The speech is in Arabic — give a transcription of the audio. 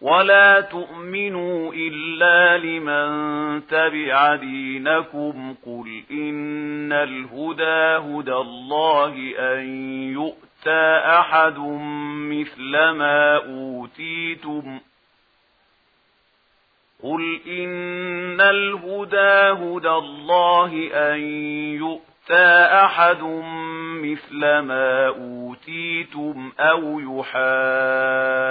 ولا تؤمنوا إلا لمن تبع دينكم قل إن الهدى هدى الله أن يؤتى أحد مثل ما أوتيتم قل إن الهدى هدى الله أن يؤتى أحد مثل ما أوتيتم أو يحاسب